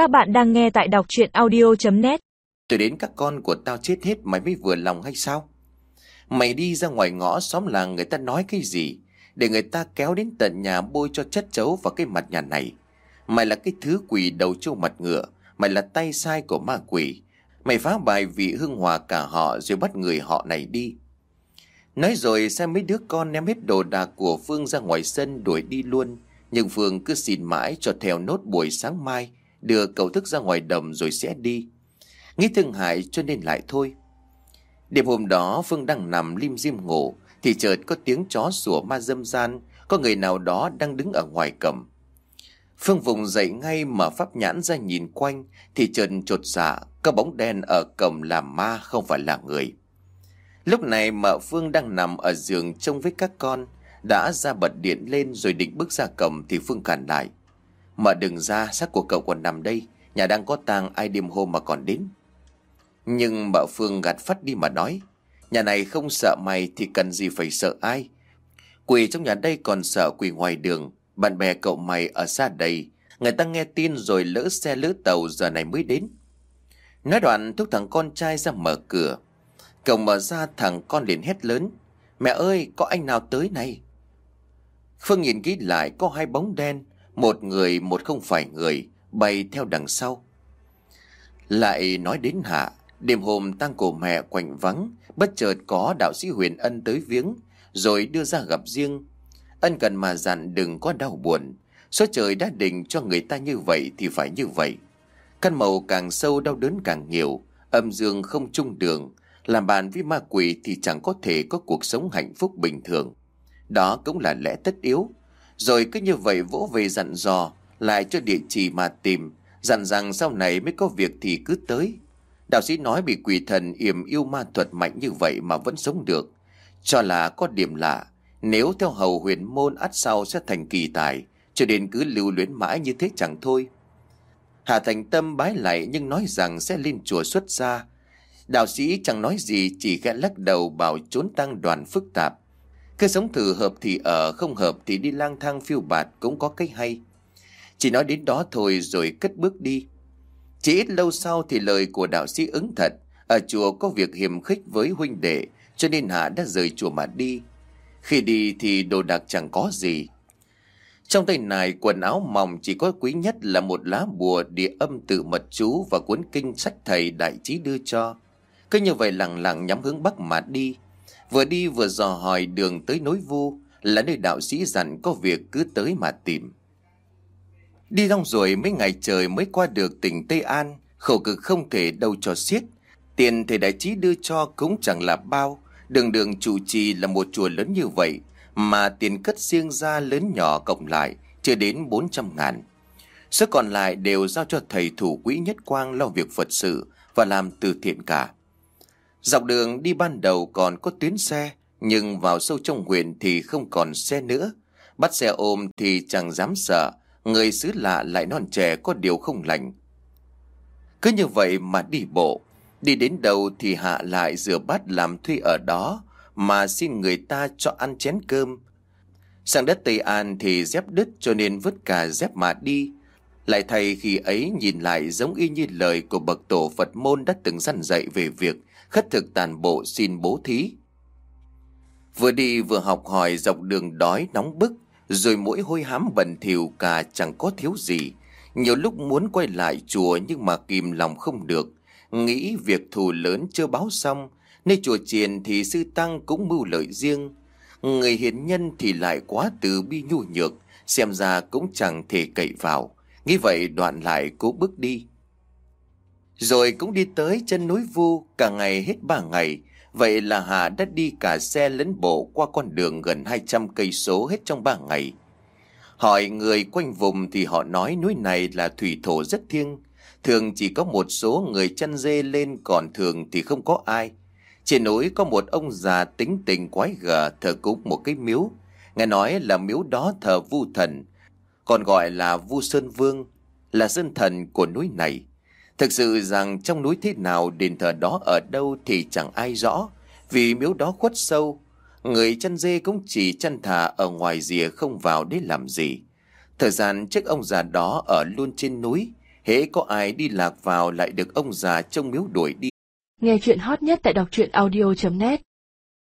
Các bạn đang nghe tại đọc chuyện audio.net Tôi đến các con của tao chết hết, mày mới vừa lòng hay sao? Mày đi ra ngoài ngõ xóm làng người ta nói cái gì? Để người ta kéo đến tận nhà bôi cho chất chấu vào cái mặt nhà này. Mày là cái thứ quỷ đầu trâu mặt ngựa. Mày là tay sai của ma quỷ. Mày phá bài vị hưng hòa cả họ rồi bắt người họ này đi. Nói rồi xem mấy đứa con ném hết đồ đạc của Phương ra ngoài sân đuổi đi luôn. Nhưng Phương cứ xin mãi cho theo nốt buổi sáng mai đưa cậu thức ra ngoài đồng rồi sẽ đi. Nghĩ thương hại cho nên lại thôi. Đêm hôm đó Phương đang nằm lim dim ngủ thì chợt có tiếng chó sủa ma dâm gian, có người nào đó đang đứng ở ngoài cầm. Phương vùng dậy ngay mở pháp nhãn ra nhìn quanh thì chợt trột dạ, có bóng đen ở cầm là ma không phải là người. Lúc này mợ Phương đang nằm ở giường trông với các con, đã ra bật điện lên rồi định bước ra cầm thì Phương cản lại mà đừng ra, xác của cậu còn nằm đây, nhà đang có tang ai đêm hôm mà còn đến. Nhưng mợ Phương gạt phát đi mà nói, nhà này không sợ mày thì cần gì phải sợ ai. Quỷ trong nhà đây còn sợ quỷ ngoài đường, bạn bè cậu mày ở xa đây, người ta nghe tin rồi lỡ xe lỡ tàu giờ này mới đến. Nói đoạn thúc thằng con trai ra mở cửa. Cậu mở ra thằng con liền hét lớn. Mẹ ơi, có anh nào tới này? Phương nhìn kỹ lại có hai bóng đen, một người một không phải người, bay theo đằng sau. Lại nói đến hạ, đêm hôm tang cổ mẹ quạnh vắng, bất chợt có đạo sĩ huyền ân tới viếng, rồi đưa ra gặp riêng. Ân cần mà dặn đừng có đau buồn, số trời đã định cho người ta như vậy thì phải như vậy. Căn màu càng sâu đau đớn càng nhiều, âm dương không chung đường, làm bạn với ma quỷ thì chẳng có thể có cuộc sống hạnh phúc bình thường. Đó cũng là lẽ tất yếu. Rồi cứ như vậy vỗ về dặn dò, lại cho địa chỉ mà tìm, dặn rằng sau này mới có việc thì cứ tới. Đạo sĩ nói bị quỷ thần yểm yêu ma thuật mạnh như vậy mà vẫn sống được. Cho là có điểm lạ, nếu theo hầu huyền môn ắt sau sẽ thành kỳ tài, cho nên cứ lưu luyến mãi như thế chẳng thôi. Hà Thành Tâm bái lại nhưng nói rằng sẽ lên chùa xuất gia. Đạo sĩ chẳng nói gì chỉ khẽ lắc đầu bảo trốn tăng đoàn phức tạp. Cứ sống thử hợp thì ở, không hợp thì đi lang thang phiêu bạt cũng có cách hay. Chỉ nói đến đó thôi rồi cất bước đi. Chỉ ít lâu sau thì lời của đạo sĩ ứng thật. Ở chùa có việc hiềm khích với huynh đệ, cho nên Hạ đã rời chùa mà đi. Khi đi thì đồ đạc chẳng có gì. Trong tay này quần áo mỏng chỉ có quý nhất là một lá bùa địa âm tự mật chú và cuốn kinh sách thầy đại trí đưa cho. Cứ như vậy lặng lặng nhắm hướng bắc mà đi. Vừa đi vừa dò hỏi đường tới nối vu là nơi đạo sĩ dặn có việc cứ tới mà tìm. Đi xong rồi mấy ngày trời mới qua được tỉnh Tây An, khổ cực không thể đâu cho xiết. Tiền thầy đại trí đưa cho cũng chẳng là bao, đường đường chủ trì là một chùa lớn như vậy, mà tiền cất riêng ra lớn nhỏ cộng lại chưa đến 400 ngàn. Số còn lại đều giao cho thầy thủ quỹ nhất quang lo việc Phật sự và làm từ thiện cả. Dọc đường đi ban đầu còn có tuyến xe, nhưng vào sâu trong huyện thì không còn xe nữa. Bắt xe ôm thì chẳng dám sợ, người xứ lạ lại non trẻ có điều không lành. Cứ như vậy mà đi bộ, đi đến đâu thì hạ lại rửa bát làm thuê ở đó, mà xin người ta cho ăn chén cơm. Sang đất Tây An thì dép đứt cho nên vứt cả dép mà đi. Lại thầy khi ấy nhìn lại giống y như lời của bậc tổ Phật môn đã từng dặn dạy về việc khất thực tàn bộ xin bố thí. Vừa đi vừa học hỏi dọc đường đói nóng bức, rồi mỗi hôi hám bẩn thỉu cả chẳng có thiếu gì. Nhiều lúc muốn quay lại chùa nhưng mà kìm lòng không được. Nghĩ việc thù lớn chưa báo xong, nơi chùa triền thì sư tăng cũng mưu lợi riêng. Người hiền nhân thì lại quá từ bi nhu nhược, xem ra cũng chẳng thể cậy vào. Nghĩ vậy đoạn lại cố bước đi. Rồi cũng đi tới chân núi vu cả ngày hết ba ngày. Vậy là Hà đã đi cả xe lẫn bộ qua con đường gần 200 cây số hết trong ba ngày. Hỏi người quanh vùng thì họ nói núi này là thủy thổ rất thiêng. Thường chỉ có một số người chăn dê lên còn thường thì không có ai. Trên núi có một ông già tính tình quái gở thờ cúng một cái miếu. Nghe nói là miếu đó thờ vu thần, còn gọi là vu sơn vương, là dân thần của núi này. Thực sự rằng trong núi thế nào đền thờ đó ở đâu thì chẳng ai rõ, vì miếu đó khuất sâu. Người chăn dê cũng chỉ chăn thả ở ngoài rìa không vào để làm gì. Thời gian trước ông già đó ở luôn trên núi, Hễ có ai đi lạc vào lại được ông già trong miếu đuổi đi. Nghe chuyện hot nhất tại đọc truyện audio.net